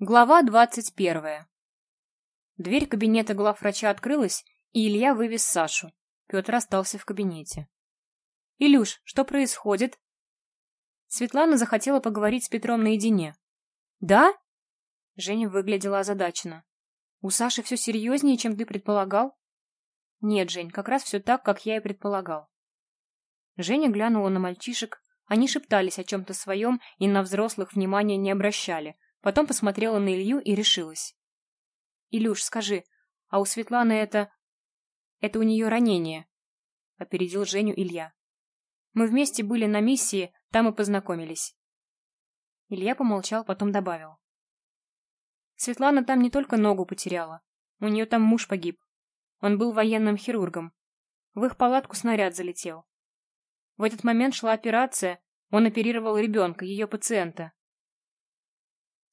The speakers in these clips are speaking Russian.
Глава двадцать первая. Дверь кабинета главврача открылась, и Илья вывез Сашу. Петр остался в кабинете. «Илюш, что происходит?» Светлана захотела поговорить с Петром наедине. «Да?» Женя выглядела озадаченно. «У Саши все серьезнее, чем ты предполагал?» «Нет, Жень, как раз все так, как я и предполагал». Женя глянула на мальчишек, они шептались о чем-то своем и на взрослых внимания не обращали, потом посмотрела на Илью и решилась. «Илюш, скажи, а у Светланы это... это у нее ранение?» — опередил Женю Илья. «Мы вместе были на миссии, там и познакомились». Илья помолчал, потом добавил. Светлана там не только ногу потеряла. У нее там муж погиб. Он был военным хирургом. В их палатку снаряд залетел. В этот момент шла операция, он оперировал ребенка, ее пациента.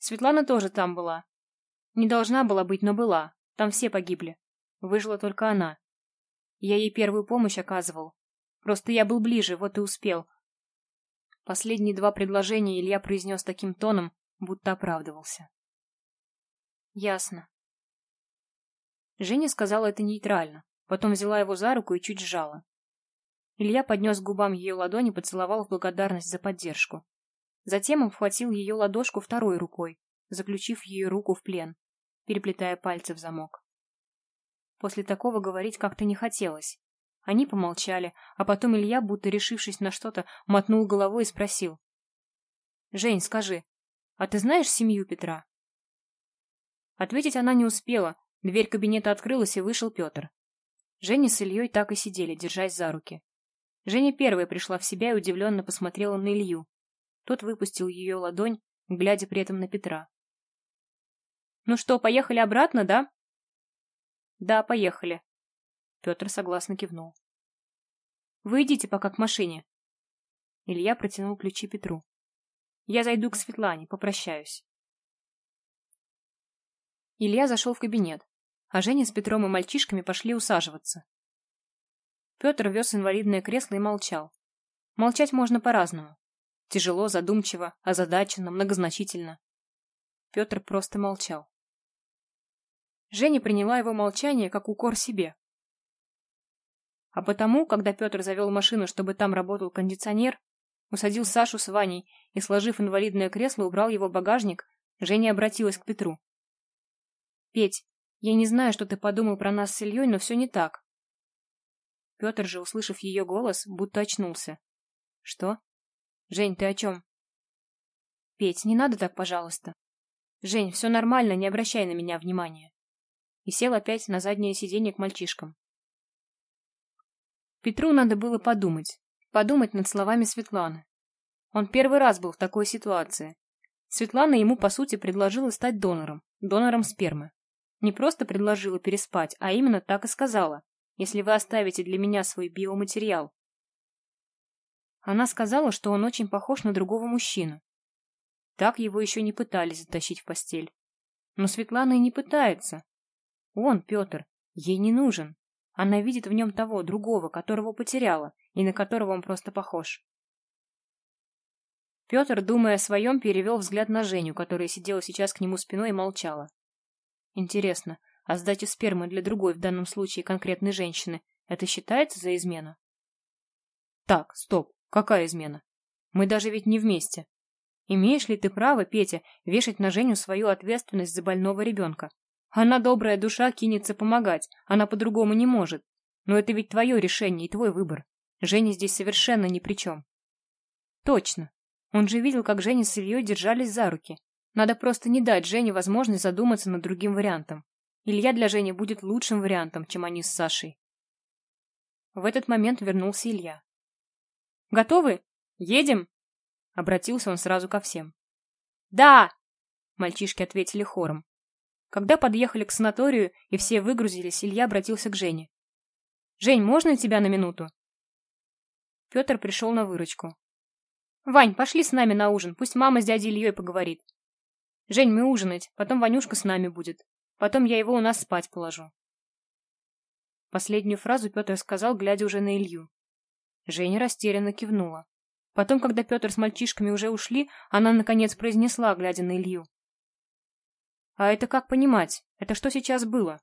Светлана тоже там была. Не должна была быть, но была. Там все погибли. Выжила только она. Я ей первую помощь оказывал. Просто я был ближе, вот и успел. Последние два предложения Илья произнес таким тоном, будто оправдывался. Ясно. Женя сказала это нейтрально, потом взяла его за руку и чуть сжала. Илья поднес к губам ее ладони и поцеловал в благодарность за поддержку. Затем он вхватил ее ладошку второй рукой, заключив ее руку в плен, переплетая пальцы в замок. После такого говорить как-то не хотелось. Они помолчали, а потом Илья, будто решившись на что-то, мотнул головой и спросил. «Жень, скажи, а ты знаешь семью Петра?» Ответить она не успела, дверь кабинета открылась, и вышел Петр. Женя с Ильей так и сидели, держась за руки. Женя первая пришла в себя и удивленно посмотрела на Илью. Тот выпустил ее ладонь, глядя при этом на Петра. «Ну что, поехали обратно, да?» «Да, поехали», — Петр согласно кивнул. «Вы идите пока к машине». Илья протянул ключи Петру. «Я зайду к Светлане, попрощаюсь». Илья зашел в кабинет, а Женя с Петром и мальчишками пошли усаживаться. Петр вез инвалидное кресло и молчал. Молчать можно по-разному. Тяжело, задумчиво, озадаченно, многозначительно. Петр просто молчал. Женя приняла его молчание как укор себе. А потому, когда Петр завел машину, чтобы там работал кондиционер, усадил Сашу с Ваней и, сложив инвалидное кресло, убрал его в багажник, Женя обратилась к Петру. «Петь, я не знаю, что ты подумал про нас с Ильей, но все не так. Петр же, услышав ее голос, будто очнулся. «Что? Жень, ты о чем?» «Петь, не надо так, пожалуйста. Жень, все нормально, не обращай на меня внимания». И сел опять на заднее сиденье к мальчишкам. Петру надо было подумать. Подумать над словами Светланы. Он первый раз был в такой ситуации. Светлана ему, по сути, предложила стать донором. Донором спермы. Не просто предложила переспать, а именно так и сказала если вы оставите для меня свой биоматериал. Она сказала, что он очень похож на другого мужчину. Так его еще не пытались затащить в постель. Но Светлана и не пытается. Он, Петр, ей не нужен. Она видит в нем того, другого, которого потеряла, и на которого он просто похож. Петр, думая о своем, перевел взгляд на Женю, которая сидела сейчас к нему спиной и молчала. Интересно, а сдача спермы для другой, в данном случае конкретной женщины, это считается за измену? Так, стоп, какая измена? Мы даже ведь не вместе. Имеешь ли ты право, Петя, вешать на Женю свою ответственность за больного ребенка? Она добрая душа кинется помогать, она по-другому не может. Но это ведь твое решение и твой выбор. Женя здесь совершенно ни при чем. Точно. Он же видел, как Женя с Ильей держались за руки. Надо просто не дать Жене возможность задуматься над другим вариантом. Илья для Жени будет лучшим вариантом, чем они с Сашей. В этот момент вернулся Илья. «Готовы? Едем?» Обратился он сразу ко всем. «Да!» Мальчишки ответили хором. Когда подъехали к санаторию и все выгрузились, Илья обратился к Жене. «Жень, можно тебя на минуту?» Петр пришел на выручку. «Вань, пошли с нами на ужин, пусть мама с дядей Ильей поговорит. Жень, мы ужинать, потом Ванюшка с нами будет. Потом я его у нас спать положу. Последнюю фразу Петр сказал, глядя уже на Илью. Женя растерянно кивнула. Потом, когда Петр с мальчишками уже ушли, она, наконец, произнесла, глядя на Илью. А это как понимать? Это что сейчас было?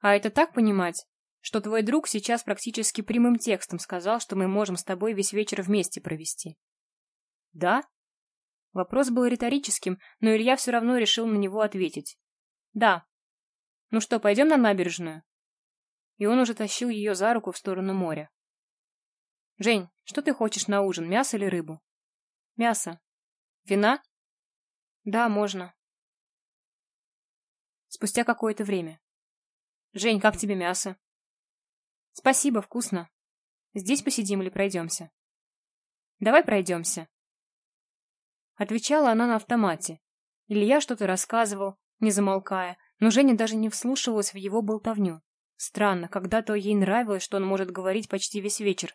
А это так понимать, что твой друг сейчас практически прямым текстом сказал, что мы можем с тобой весь вечер вместе провести. Да? Вопрос был риторическим, но Илья все равно решил на него ответить. Да. Ну что, пойдем на набережную? И он уже тащил ее за руку в сторону моря. Жень, что ты хочешь на ужин, мясо или рыбу? Мясо. Вина? Да, можно. Спустя какое-то время. Жень, как тебе мясо? Спасибо, вкусно. Здесь посидим или пройдемся? Давай пройдемся. Отвечала она на автомате. Илья что-то рассказывал, не замолкая, но Женя даже не вслушивалась в его болтовню. Странно, когда-то ей нравилось, что он может говорить почти весь вечер.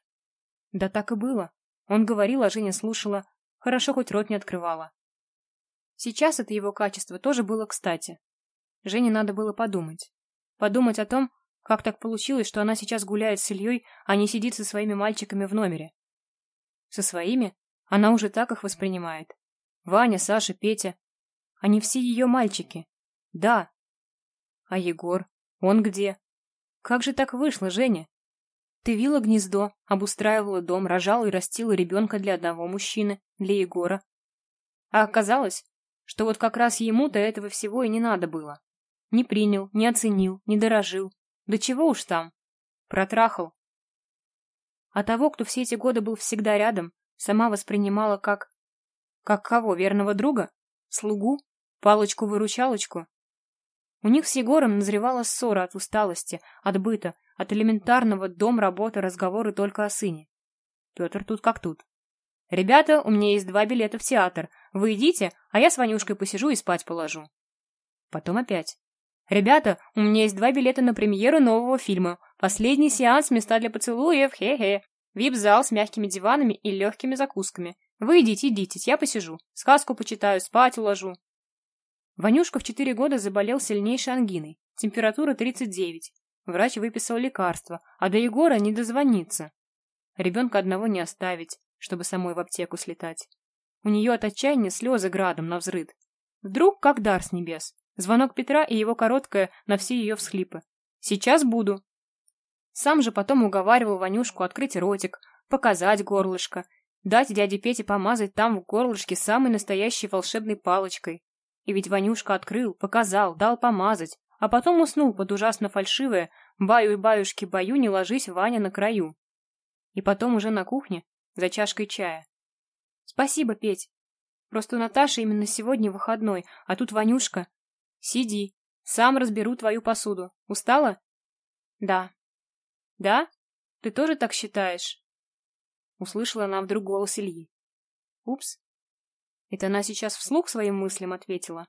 Да так и было. Он говорил, а Женя слушала, хорошо хоть рот не открывала. Сейчас это его качество тоже было кстати. Жене надо было подумать. Подумать о том, как так получилось, что она сейчас гуляет с Ильей, а не сидит со своими мальчиками в номере. Со своими? Она уже так их воспринимает. Ваня, Саша, Петя. Они все ее мальчики. Да. А Егор? Он где? Как же так вышло, Женя? Ты вила гнездо, обустраивала дом, рожала и растила ребенка для одного мужчины, для Егора. А оказалось, что вот как раз ему-то этого всего и не надо было. Не принял, не оценил, не дорожил. Да чего уж там. Протрахал. А того, кто все эти годы был всегда рядом, сама воспринимала как... Как кого, верного друга? Слугу? Палочку-выручалочку? У них с Егором назревала ссора от усталости, от быта, от элементарного дом, работы, разговоры только о сыне. Петр тут как тут. «Ребята, у меня есть два билета в театр. Вы идите, а я с Ванюшкой посижу и спать положу». Потом опять. «Ребята, у меня есть два билета на премьеру нового фильма. Последний сеанс «Места для поцелуев», хе-хе. Вип-зал с мягкими диванами и легкими закусками. Вы идите, идите, я посижу. Сказку почитаю, спать уложу. Ванюшка в четыре года заболел сильнейшей ангиной. Температура 39. Врач выписал лекарство, а до Егора не дозвониться. Ребенка одного не оставить, чтобы самой в аптеку слетать. У нее от отчаяния слезы градом на взрыд. Вдруг как дар с небес. Звонок Петра и его короткое на все ее всхлипы. «Сейчас буду». Сам же потом уговаривал Ванюшку открыть ротик, показать горлышко, дать дяде Пете помазать там в горлышке самой настоящей волшебной палочкой. И ведь Ванюшка открыл, показал, дал помазать, а потом уснул под ужасно фальшивое «баю и баюшки баю, не ложись, Ваня, на краю». И потом уже на кухне, за чашкой чая. «Спасибо, Петь. Просто у Наташи именно сегодня выходной, а тут Ванюшка. Сиди, сам разберу твою посуду. Устала?» «Да». «Да? Ты тоже так считаешь?» Услышала она вдруг голос Ильи. «Упс, это она сейчас вслух своим мыслям ответила?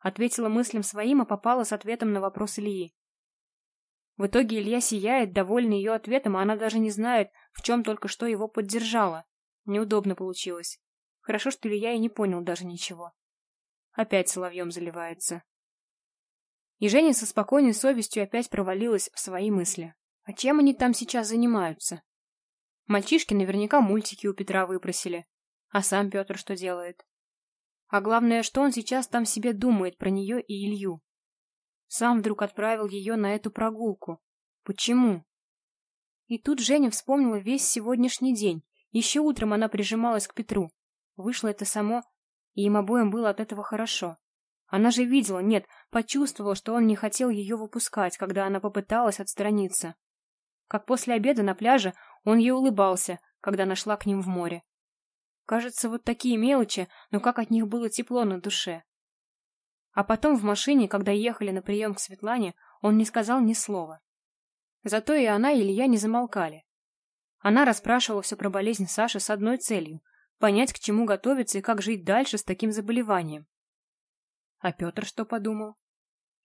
Ответила мыслям своим, а попала с ответом на вопрос Ильи. В итоге Илья сияет, довольный ее ответом, а она даже не знает, в чем только что его поддержала. Неудобно получилось. Хорошо, что Илья и не понял даже ничего. Опять соловьем заливается. И Женя со спокойной совестью опять провалилась в свои мысли. А чем они там сейчас занимаются? Мальчишки наверняка мультики у Петра выпросили. А сам Петр что делает? А главное, что он сейчас там себе думает про нее и Илью. Сам вдруг отправил ее на эту прогулку. Почему? И тут Женя вспомнила весь сегодняшний день. Еще утром она прижималась к Петру. Вышло это само, и им обоим было от этого хорошо. Она же видела, нет, почувствовала, что он не хотел ее выпускать, когда она попыталась отстраниться. Как после обеда на пляже он ей улыбался, когда нашла к ним в море. Кажется, вот такие мелочи, но как от них было тепло на душе. А потом в машине, когда ехали на прием к Светлане, он не сказал ни слова. Зато и она, и Илья не замолкали. Она расспрашивала все про болезнь Саши с одной целью — понять, к чему готовиться и как жить дальше с таким заболеванием. А Петр что подумал?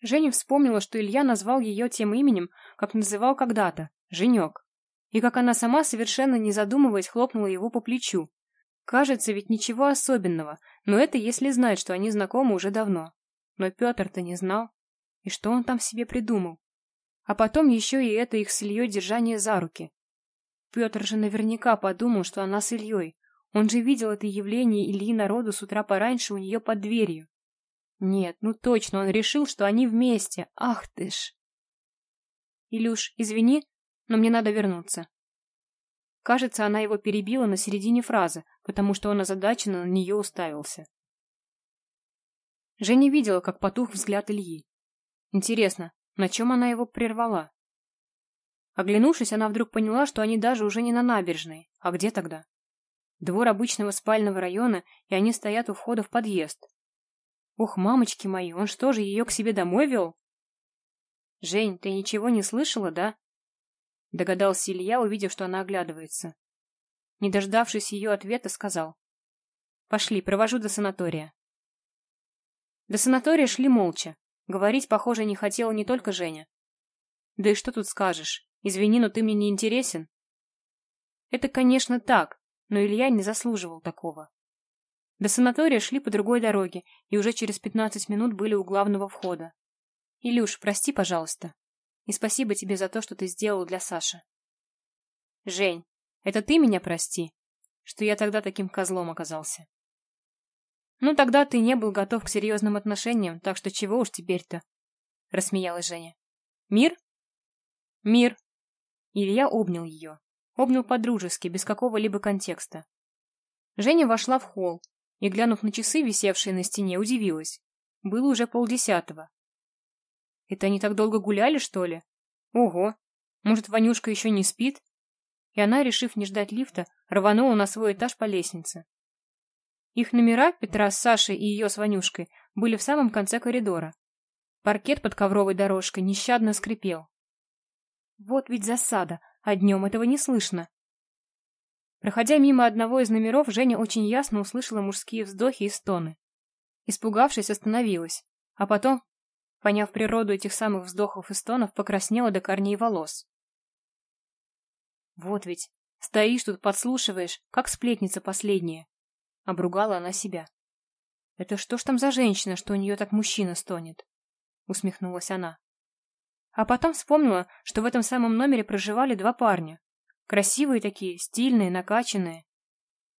Женя вспомнила, что Илья назвал ее тем именем, как называл когда-то — Женек. И как она сама, совершенно не задумываясь, хлопнула его по плечу, Кажется, ведь ничего особенного, но это если знать, что они знакомы уже давно. Но Петр-то не знал. И что он там себе придумал? А потом еще и это их с Ильей держание за руки. Петр же наверняка подумал, что она с Ильей. Он же видел это явление Ильи народу с утра пораньше у нее под дверью. Нет, ну точно, он решил, что они вместе. Ах ты ж. Илюш, извини, но мне надо вернуться. Кажется, она его перебила на середине фразы, потому что он озадаченно на нее уставился. Женя видела, как потух взгляд Ильи. Интересно, на чем она его прервала? Оглянувшись, она вдруг поняла, что они даже уже не на набережной. А где тогда? Двор обычного спального района, и они стоят у входа в подъезд. Ух, мамочки мои, он что же, ее к себе домой вел? Жень, ты ничего не слышала, да? Догадался Илья, увидев, что она оглядывается. Не дождавшись ее ответа, сказал. Пошли, провожу до санатория. До санатория шли молча. Говорить, похоже, не хотела не только Женя. Да и что тут скажешь? Извини, но ты мне не интересен. Это, конечно, так, но Илья не заслуживал такого. До санатория шли по другой дороге и уже через пятнадцать минут были у главного входа. «Илюш, прости, пожалуйста. И спасибо тебе за то, что ты сделал для Саши». «Жень, это ты меня прости, что я тогда таким козлом оказался». «Ну, тогда ты не был готов к серьезным отношениям, так что чего уж теперь-то?» — рассмеялась Женя. «Мир?» «Мир». Илья обнял ее. Обнял по-дружески, без какого-либо контекста. Женя вошла в холл, и, глянув на часы, висевшие на стене, удивилась. Было уже полдесятого. Это они так долго гуляли, что ли? Ого! Может, Ванюшка еще не спит? И она, решив не ждать лифта, рванула на свой этаж по лестнице. Их номера, Петра с Сашей и ее с Ванюшкой, были в самом конце коридора. Паркет под ковровой дорожкой нещадно скрипел. Вот ведь засада, а днем этого не слышно. Проходя мимо одного из номеров, Женя очень ясно услышала мужские вздохи и стоны. Испугавшись, остановилась, а потом, поняв природу этих самых вздохов и стонов, покраснела до корней волос. «Вот ведь, стоишь тут, подслушиваешь, как сплетница последняя», — обругала она себя. «Это что ж там за женщина, что у нее так мужчина стонет?» — усмехнулась она. А потом вспомнила, что в этом самом номере проживали два парня, Красивые такие, стильные, накачанные.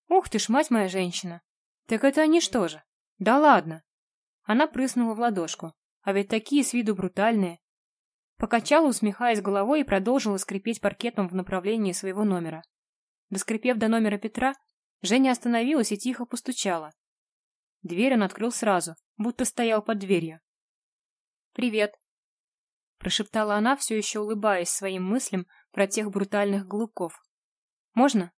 Ух ты ж, мать моя женщина. Так это они что же? Да ладно. Она прыснула в ладошку. А ведь такие с виду брутальные. Покачала, усмехаясь головой, и продолжила скрипеть паркетом в направлении своего номера. Доскрипев до номера Петра, Женя остановилась и тихо постучала. Дверь он открыл сразу, будто стоял под дверью. «Привет», — прошептала она, все еще улыбаясь своим мыслям про тех брутальных голубков. «Можно?»